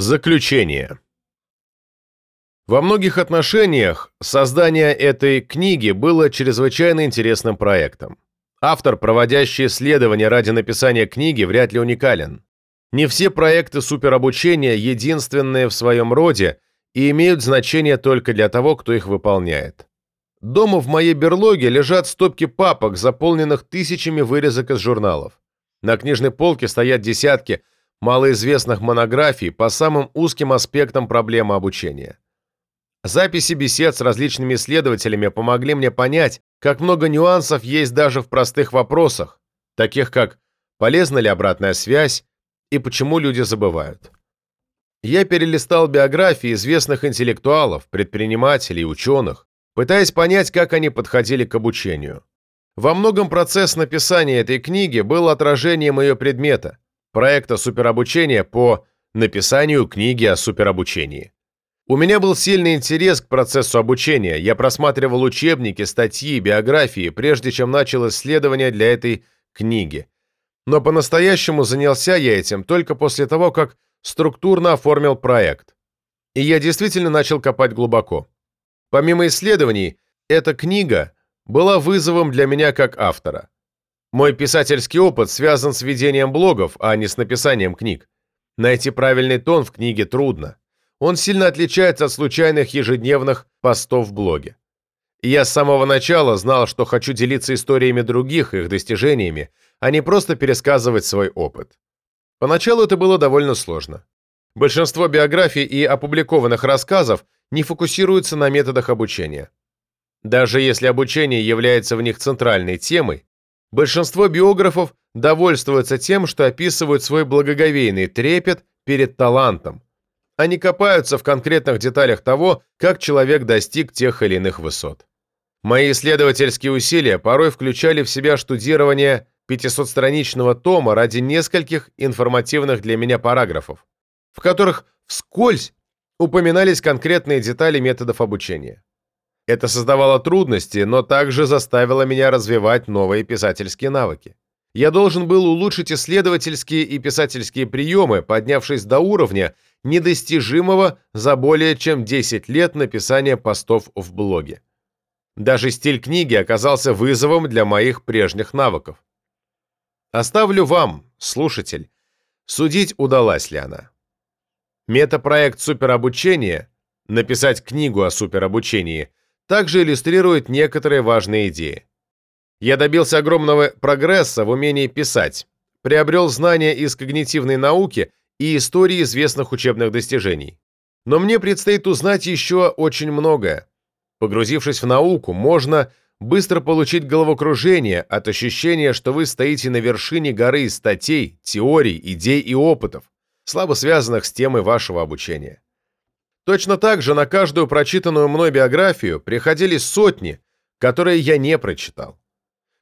Заключение. Во многих отношениях создание этой книги было чрезвычайно интересным проектом. Автор, проводящий исследования ради написания книги, вряд ли уникален. Не все проекты суперобучения единственные в своем роде и имеют значение только для того, кто их выполняет. Дома в моей берлоге лежат стопки папок, заполненных тысячами вырезок из журналов. На книжной полке стоят десятки – малоизвестных монографий по самым узким аспектам проблемы обучения. Записи бесед с различными исследователями помогли мне понять, как много нюансов есть даже в простых вопросах, таких как полезна ли обратная связь и почему люди забывают. Я перелистал биографии известных интеллектуалов, предпринимателей, ученых, пытаясь понять, как они подходили к обучению. Во многом процесс написания этой книги был отражением ее предмета – проекта суперобучения по написанию книги о суперобучении. У меня был сильный интерес к процессу обучения, я просматривал учебники, статьи, биографии, прежде чем начал исследования для этой книги. Но по-настоящему занялся я этим только после того, как структурно оформил проект. И я действительно начал копать глубоко. Помимо исследований, эта книга была вызовом для меня как автора. Мой писательский опыт связан с ведением блогов, а не с написанием книг. Найти правильный тон в книге трудно. Он сильно отличается от случайных ежедневных постов в блоге. я с самого начала знал, что хочу делиться историями других, их достижениями, а не просто пересказывать свой опыт. Поначалу это было довольно сложно. Большинство биографий и опубликованных рассказов не фокусируются на методах обучения. Даже если обучение является в них центральной темой, Большинство биографов довольствуются тем, что описывают свой благоговейный трепет перед талантом. Они копаются в конкретных деталях того, как человек достиг тех или иных высот. Мои исследовательские усилия порой включали в себя штудирование 500-страничного тома ради нескольких информативных для меня параграфов, в которых вскользь упоминались конкретные детали методов обучения. Это создавало трудности, но также заставило меня развивать новые писательские навыки. Я должен был улучшить исследовательские и писательские приемы, поднявшись до уровня, недостижимого за более чем 10 лет написания постов в блоге. Даже стиль книги оказался вызовом для моих прежних навыков. Оставлю вам, слушатель, судить, удалась ли она. Метапроект суперобучения, написать книгу о суперобучении, также иллюстрирует некоторые важные идеи. Я добился огромного прогресса в умении писать, приобрел знания из когнитивной науки и истории известных учебных достижений. Но мне предстоит узнать еще очень многое. Погрузившись в науку, можно быстро получить головокружение от ощущения, что вы стоите на вершине горы статей, теорий, идей и опытов, слабо связанных с темой вашего обучения. Точно так же на каждую прочитанную мной биографию приходили сотни, которые я не прочитал.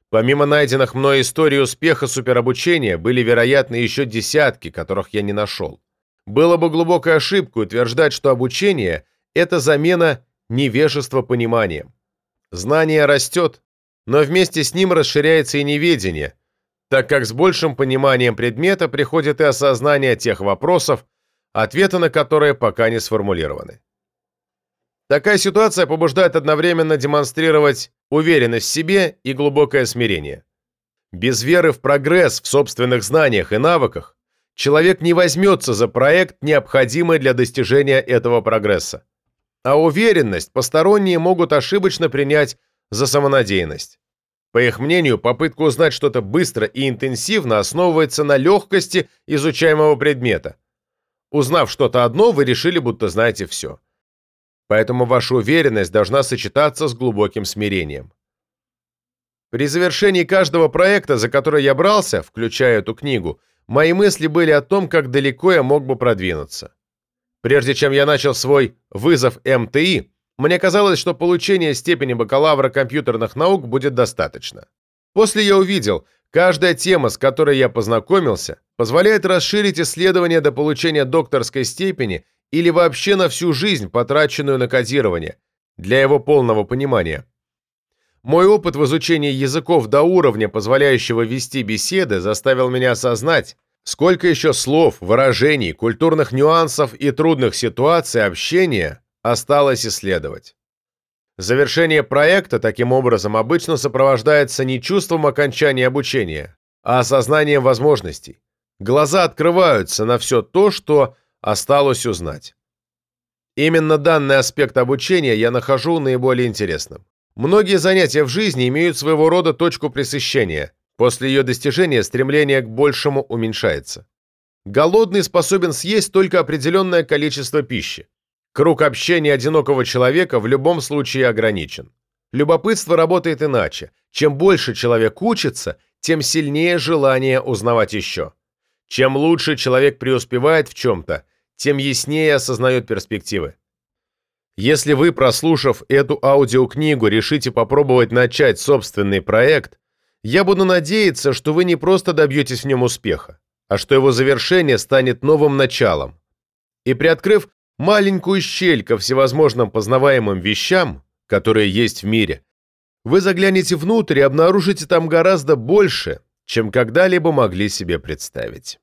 Помимо найденных мной историй успеха суперобучения, были, вероятно, еще десятки, которых я не нашел. Было бы глубокой ошибкой утверждать, что обучение – это замена невежества пониманием. Знание растет, но вместе с ним расширяется и неведение, так как с большим пониманием предмета приходит и осознание тех вопросов, ответы на которые пока не сформулированы. Такая ситуация побуждает одновременно демонстрировать уверенность в себе и глубокое смирение. Без веры в прогресс в собственных знаниях и навыках человек не возьмется за проект, необходимый для достижения этого прогресса. А уверенность посторонние могут ошибочно принять за самонадеянность. По их мнению, попытка узнать что-то быстро и интенсивно основывается на легкости изучаемого предмета – Узнав что-то одно, вы решили, будто знаете все. Поэтому ваша уверенность должна сочетаться с глубоким смирением. При завершении каждого проекта, за который я брался, включая эту книгу, мои мысли были о том, как далеко я мог бы продвинуться. Прежде чем я начал свой вызов МТИ, мне казалось, что получение степени бакалавра компьютерных наук будет достаточно. После я увидел, Каждая тема, с которой я познакомился, позволяет расширить исследование до получения докторской степени или вообще на всю жизнь, потраченную на кодирование, для его полного понимания. Мой опыт в изучении языков до уровня, позволяющего вести беседы, заставил меня осознать, Сколько еще слов, выражений, культурных нюансов и трудных ситуаций общения осталось исследовать. Завершение проекта таким образом обычно сопровождается не чувством окончания обучения, а осознанием возможностей. Глаза открываются на все то, что осталось узнать. Именно данный аспект обучения я нахожу наиболее интересным. Многие занятия в жизни имеют своего рода точку пресыщения. После ее достижения стремление к большему уменьшается. Голодный способен съесть только определенное количество пищи. Круг общения одинокого человека в любом случае ограничен. Любопытство работает иначе. Чем больше человек учится, тем сильнее желание узнавать еще. Чем лучше человек преуспевает в чем-то, тем яснее осознает перспективы. Если вы, прослушав эту аудиокнигу, решите попробовать начать собственный проект, я буду надеяться, что вы не просто добьетесь в нем успеха, а что его завершение станет новым началом. И приоткрыв маленькую щель ко всевозможным познаваемым вещам, которые есть в мире, вы заглянете внутрь и обнаружите там гораздо больше, чем когда-либо могли себе представить.